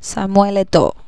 Samuel Eto'o.